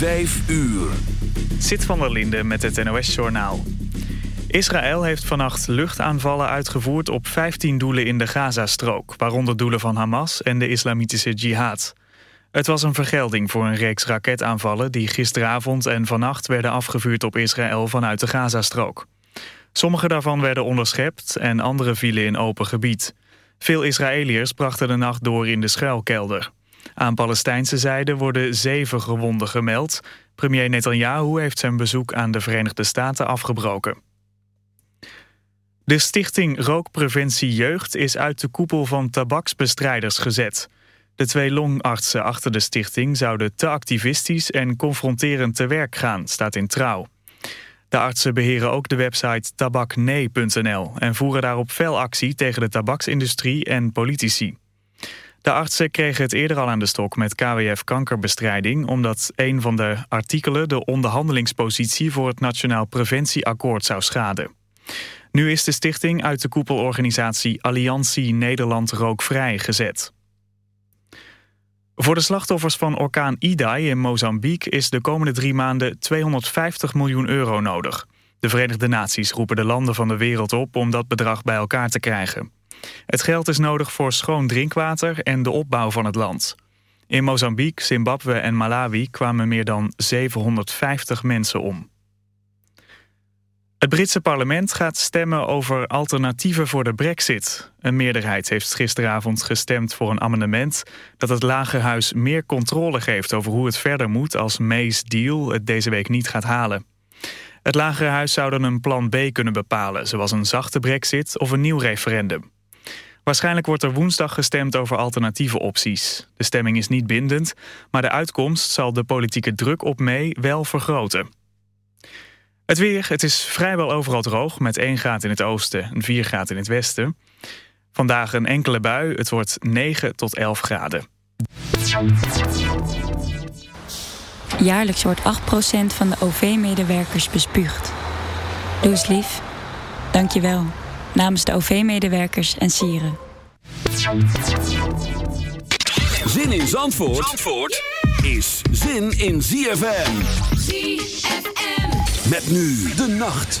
Vijf uur. Zit van der Linde met het NOS-journaal. Israël heeft vannacht luchtaanvallen uitgevoerd op 15 doelen in de Gazastrook... waaronder doelen van Hamas en de Islamitische Jihad. Het was een vergelding voor een reeks raketaanvallen... die gisteravond en vannacht werden afgevuurd op Israël vanuit de Gazastrook. Sommige daarvan werden onderschept en andere vielen in open gebied. Veel Israëliërs brachten de nacht door in de schuilkelder. Aan Palestijnse zijde worden zeven gewonden gemeld. Premier Netanyahu heeft zijn bezoek aan de Verenigde Staten afgebroken. De stichting Rookpreventie Jeugd is uit de koepel van tabaksbestrijders gezet. De twee longartsen achter de stichting zouden te activistisch en confronterend te werk gaan, staat in Trouw. De artsen beheren ook de website tabaknee.nl en voeren daarop fel actie tegen de tabaksindustrie en politici. De artsen kregen het eerder al aan de stok met KWF kankerbestrijding... omdat een van de artikelen de onderhandelingspositie... voor het Nationaal Preventieakkoord zou schaden. Nu is de stichting uit de koepelorganisatie Alliantie Nederland Rookvrij gezet. Voor de slachtoffers van orkaan Idai in Mozambique... is de komende drie maanden 250 miljoen euro nodig. De Verenigde Naties roepen de landen van de wereld op... om dat bedrag bij elkaar te krijgen. Het geld is nodig voor schoon drinkwater en de opbouw van het land. In Mozambique, Zimbabwe en Malawi kwamen meer dan 750 mensen om. Het Britse parlement gaat stemmen over alternatieven voor de brexit. Een meerderheid heeft gisteravond gestemd voor een amendement... dat het Lagerhuis meer controle geeft over hoe het verder moet... als May's deal het deze week niet gaat halen. Het Lagerhuis zou dan een plan B kunnen bepalen... zoals een zachte brexit of een nieuw referendum. Waarschijnlijk wordt er woensdag gestemd over alternatieve opties. De stemming is niet bindend, maar de uitkomst zal de politieke druk op mee wel vergroten. Het weer, het is vrijwel overal droog met 1 graad in het oosten en 4 graden in het westen. Vandaag een enkele bui, het wordt 9 tot 11 graden. Jaarlijks wordt 8% van de OV-medewerkers bespuugd. Doe eens lief. Dank je wel namens de OV-medewerkers en sieren. Zin in Zandvoort, Zandvoort is zin in ZFM. ZFM. Met nu de nacht.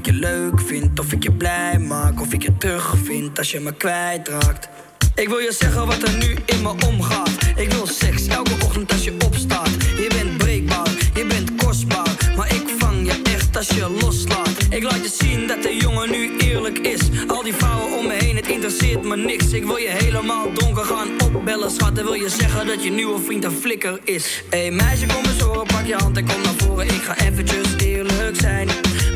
ik je leuk vind, of ik je blij maak, of ik je terugvind als je me kwijtraakt. Ik wil je zeggen wat er nu in me omgaat. Ik wil seks elke ochtend als je opstaat. Je bent breekbaar, je bent kostbaar. Maar ik vang je echt als je loslaat. Ik laat je zien dat de jongen nu eerlijk is. Al die vrouwen om me heen, het interesseert me niks. Ik wil je helemaal donker gaan opbellen, schat. En wil je zeggen dat je nieuwe vriend een flikker is. Hé hey, meisje, kom eens horen, pak je hand en kom naar voren. Ik ga eventjes eerlijk zijn.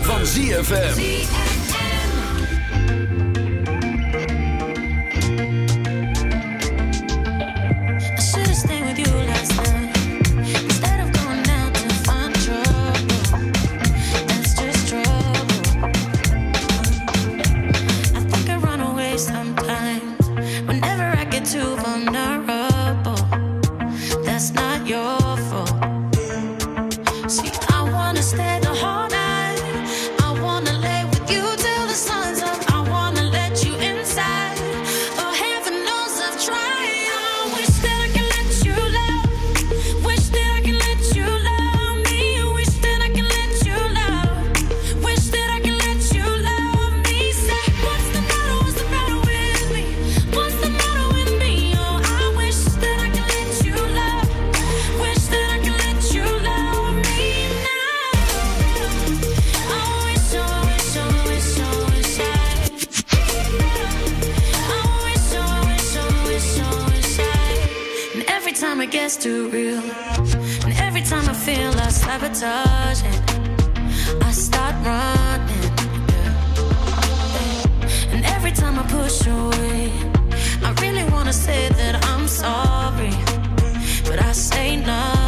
Van ZFM. Time it gets too real, and every time I feel I sabotage I start running. And every time I push away, I really wanna say that I'm sorry, but I say nothing.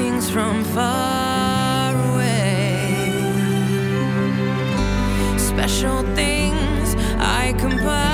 things from far away. Special things I compose.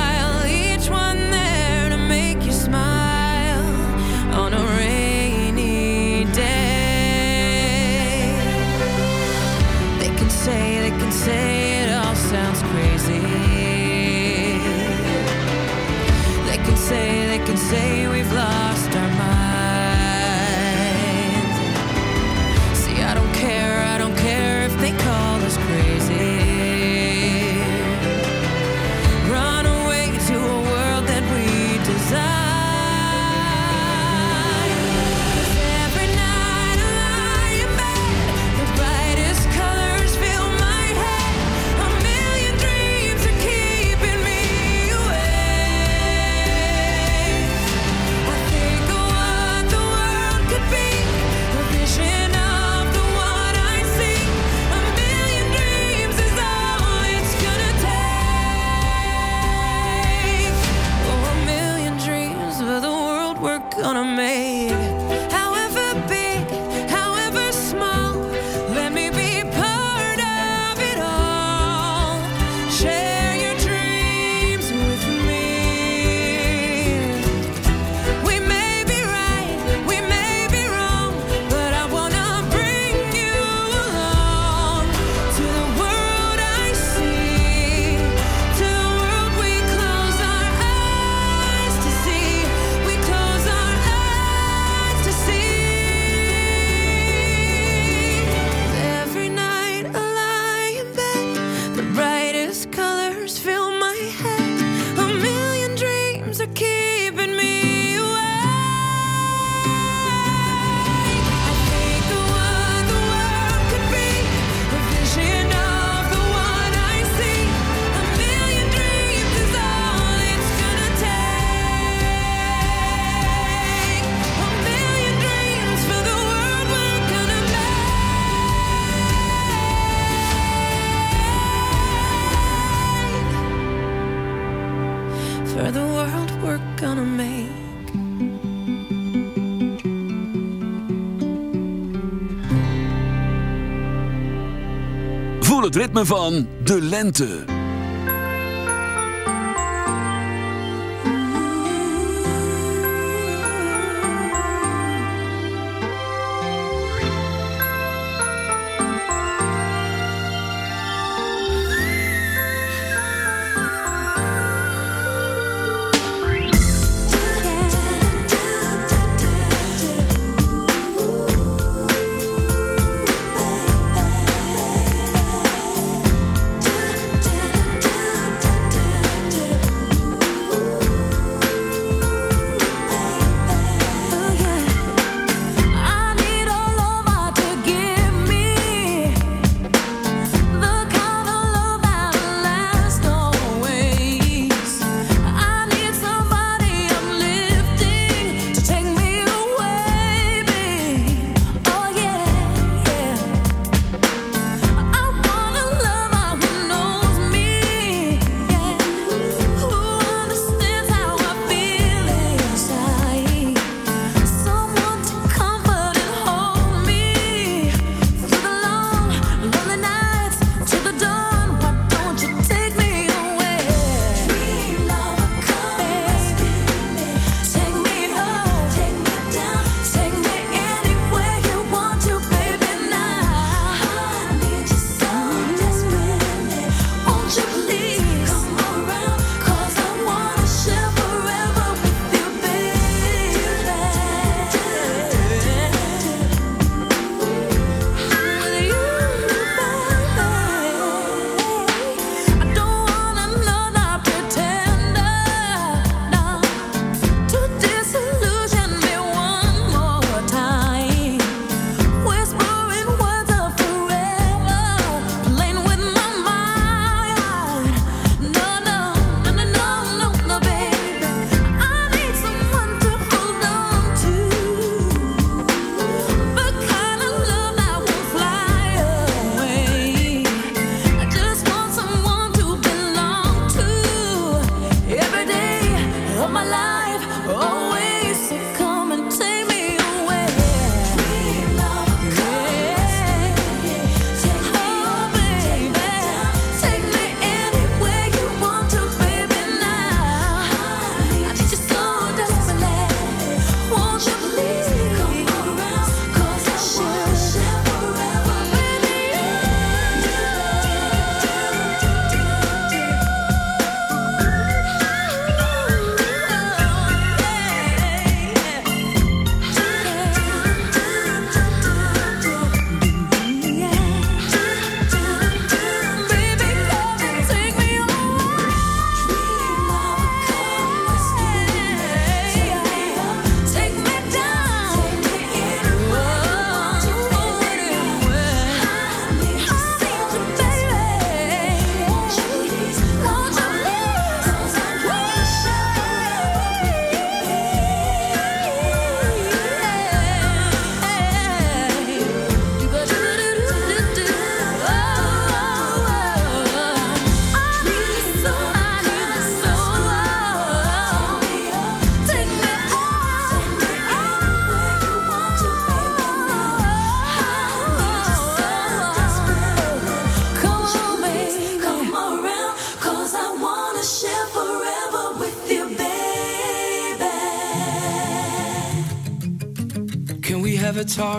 ritme van de lente.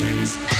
James.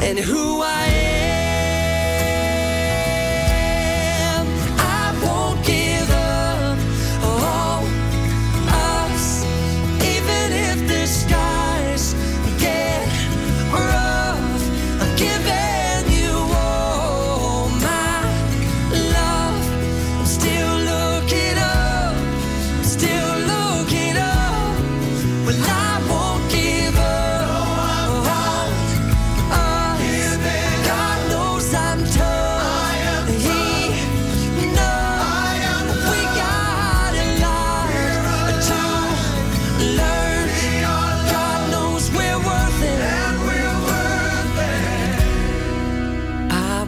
and who I am.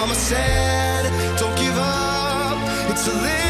mama said, don't give up, it's a little